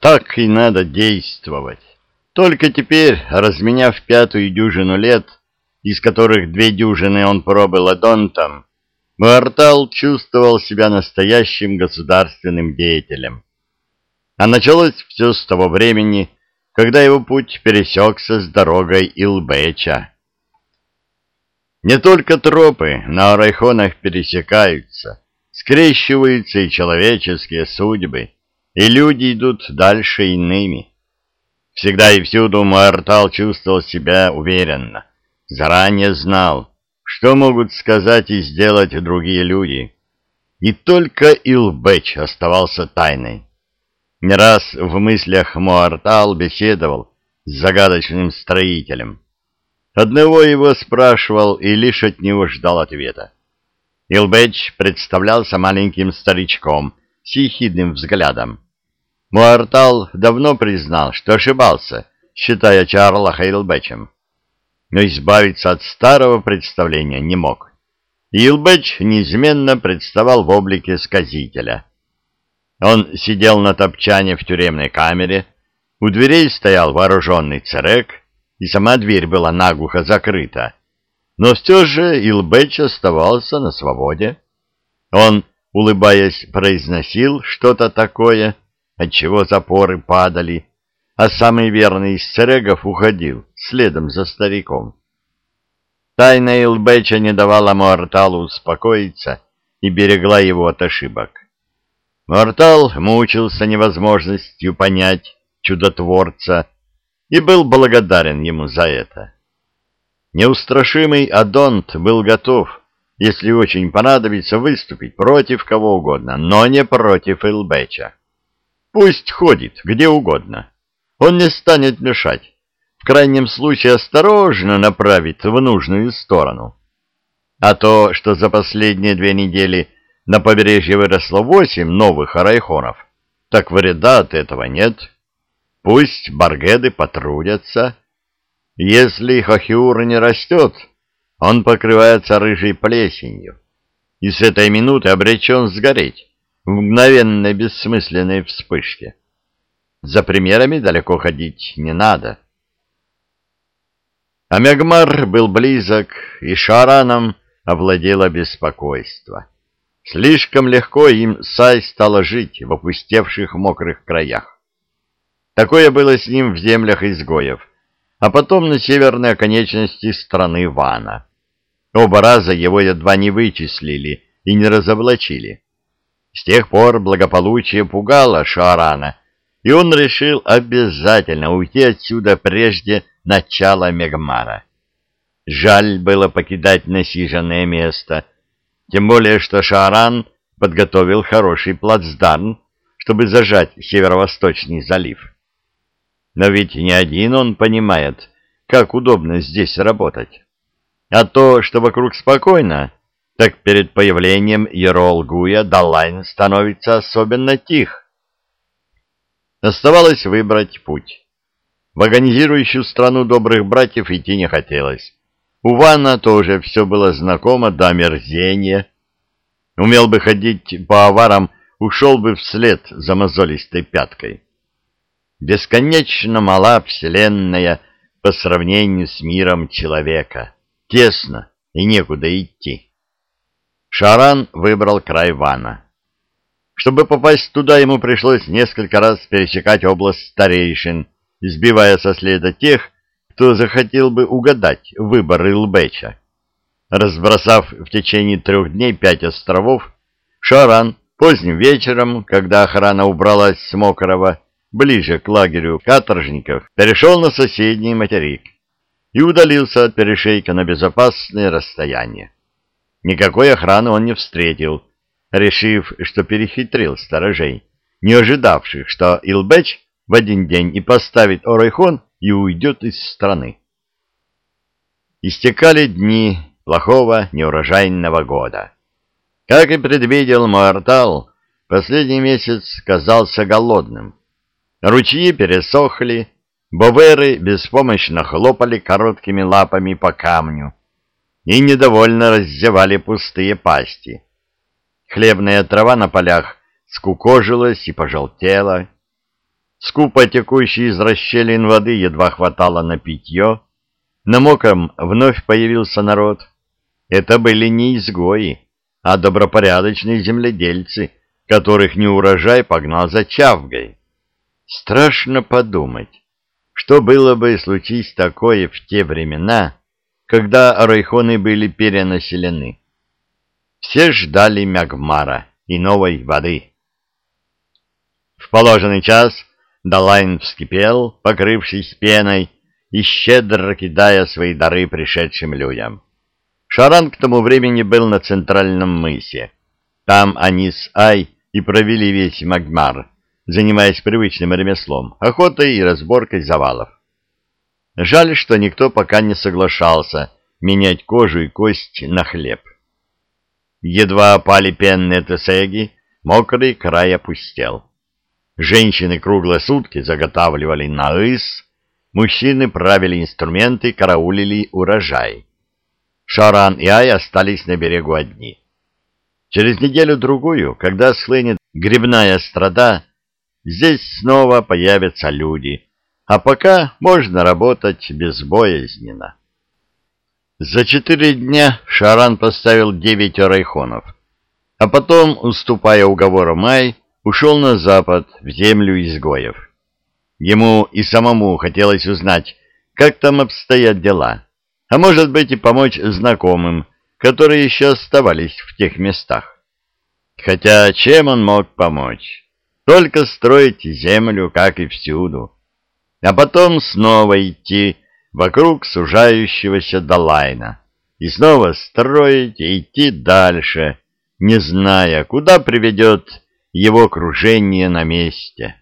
Так и надо действовать. Только теперь, разменяв пятую дюжину лет, из которых две дюжины он пробыл адонтом, Муартал чувствовал себя настоящим государственным деятелем. А началось все с того времени, когда его путь пересекся с дорогой Илбеча. Не только тропы на арайхонах пересекаются, скрещиваются и человеческие судьбы, и люди идут дальше иными. Всегда и всюду Муартал чувствовал себя уверенно, заранее знал, что могут сказать и сделать другие люди. И только Илбэч оставался тайной. Не раз в мыслях Муартал беседовал с загадочным строителем. Одного его спрашивал и лишь от него ждал ответа. Илбэч представлялся маленьким старичком с ехидным взглядом. Муартал давно признал, что ошибался, считая Чарла Хейлбэчем. Но избавиться от старого представления не мог. Илбэч неизменно представал в облике сказителя. Он сидел на топчане в тюремной камере, у дверей стоял вооруженный церек, и сама дверь была наглухо закрыта. Но все же Илбэч оставался на свободе. Он, улыбаясь, произносил что-то такое, отчего запоры падали, а самый верный из церегов уходил следом за стариком. Тайна Илбеча не давала Муарталу успокоиться и берегла его от ошибок. Муартал мучился невозможностью понять чудотворца и был благодарен ему за это. Неустрашимый Адонт был готов, если очень понадобится, выступить против кого угодно, но не против Илбеча. Пусть ходит где угодно. Он не станет мешать. В крайнем случае осторожно направит в нужную сторону. А то, что за последние две недели на побережье выросло восемь новых арайхонов, так вреда от этого нет. Пусть баргеды потрудятся. Если хохиур не растет, он покрывается рыжей плесенью и с этой минуты обречен сгореть в мгновенной бессмысленной вспышке. За примерами далеко ходить не надо. А Мегмар был близок, и Шараном овладело беспокойство. Слишком легко им Сай стало жить в опустевших мокрых краях. Такое было с ним в землях изгоев, а потом на северной оконечности страны Вана. Оба раза его едва не вычислили и не разоблачили. С тех пор благополучие пугало Шарана, и он решил обязательно уйти отсюда прежде начала Мегмара. Жаль было покидать насиженное место, тем более что Шаран подготовил хороший плацдарм, чтобы зажать северо-восточный залив. Но ведь не один он понимает, как удобно здесь работать. А то, что вокруг спокойно, так перед появлением Ерол-Гуя Далайн становится особенно тих. Оставалось выбрать путь. В агонизирующую страну добрых братьев идти не хотелось. У Вана тоже все было знакомо до омерзения. Умел бы ходить по аварам, ушел бы вслед за мозолистой пяткой. Бесконечно мала вселенная по сравнению с миром человека. Тесно и некуда идти. Шаран выбрал край Вана. Чтобы попасть туда, ему пришлось несколько раз пересекать область старейшин, сбивая со следа тех, кто захотел бы угадать выбор Илбеча. Разбросав в течение трех дней пять островов, Шаран поздним вечером, когда охрана убралась с Мокрого, ближе к лагерю каторжников, перешел на соседний материк и удалился от перешейка на безопасное расстояние. Никакой охраны он не встретил, решив, что перехитрил сторожей, не ожидавших, что Илбеч в один день и поставит Орайхон и уйдет из страны. Истекали дни плохого неурожайного года. Как и предвидел Муартал, последний месяц казался голодным. Ручьи пересохли, боверы беспомощно хлопали короткими лапами по камню, и недовольно раздевали пустые пасти. Хлебная трава на полях скукожилась и пожелтела. Скупо текущей из расщелин воды едва хватало на питье. На мокром вновь появился народ. Это были не изгои, а добропорядочные земледельцы, которых неурожай погнал за чавгой. Страшно подумать, что было бы случись такое в те времена, когда райхоны были перенаселены. Все ждали Мягмара и новой воды. В положенный час Далайн вскипел, покрывшись пеной, и щедро кидая свои дары пришедшим людям. Шаран к тому времени был на центральном мысе. Там они с Ай и провели весь Магмар, занимаясь привычным ремеслом, охотой и разборкой завалов. Жаль, что никто пока не соглашался менять кожу и кость на хлеб. Едва опали пенные тесеги, мокрый край опустел. Женщины круглые сутки заготавливали наыс, мужчины правили инструменты, караулили урожай. Шаран и Ай остались на берегу одни. Через неделю-другую, когда схлынет грибная страда, здесь снова появятся люди, а пока можно работать безбоязненно. За четыре дня Шаран поставил девять райхонов, а потом, уступая уговору Май, ушел на запад, в землю изгоев. Ему и самому хотелось узнать, как там обстоят дела, а может быть и помочь знакомым, которые еще оставались в тех местах. Хотя чем он мог помочь? Только строить землю, как и всюду, а потом снова идти вокруг сужающегося Далайна и снова строить и идти дальше, не зная, куда приведет его кружение на месте.